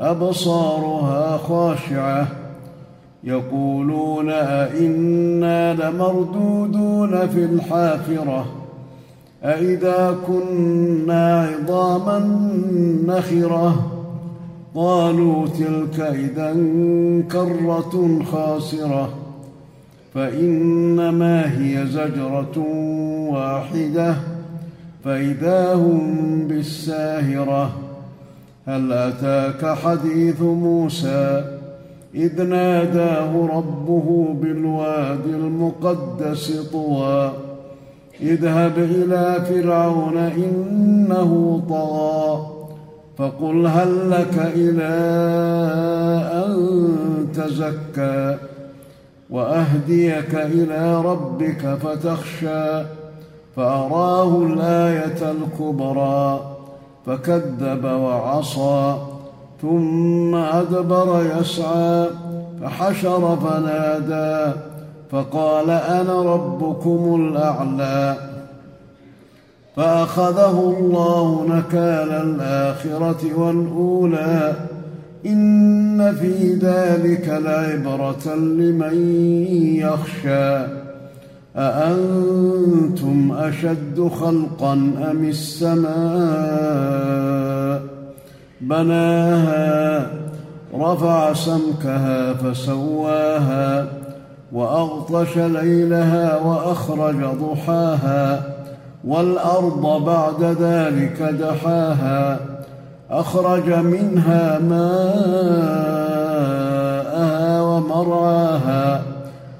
أبصارها خاشعة. يقولون أئنا لمردودون في الحافرة. أإذا كنا عظاما نخرة. قالوا تلك إذا كرة خاسرة. فإنما هي زجرة واحدة. فإذا هم بالساهرة. هل أتاك حديث موسى إذ ناداه ربه بالواد المقدس طوى اذهب إلى فرعون إنه طغى فقل هل لك إلى أن تزكى وأهديك إلى ربك فتخشى فأراه الآية الكبرى فكذب وعصى ثم أدبر يسعى فحشر فنادى فقال أنا ربكم الأعلى. فأخذه الله نكال الآخرة والأولى إن في ذلك لعبرة لمن يخشى. أأنتم أشد خلقا أم السماء؟ بناها رفع سمكها فسواها وأغطش ليلها وأخرج ضحاها والأرض بعد ذلك دحاها أخرج منها ماءها ومرعاها.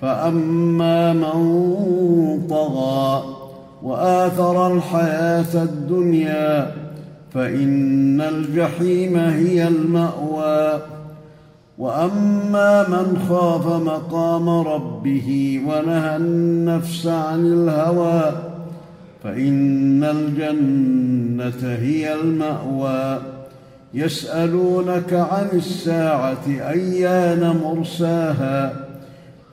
فأما من طغى وآثر الحياة الدنيا فإن الجحيم هي المأوى. وأما من خاف مقام ربه ونهى النفس عن الهوى فإن الجنة هي المأوى. يسألونك عن الساعة أيان مرساها؟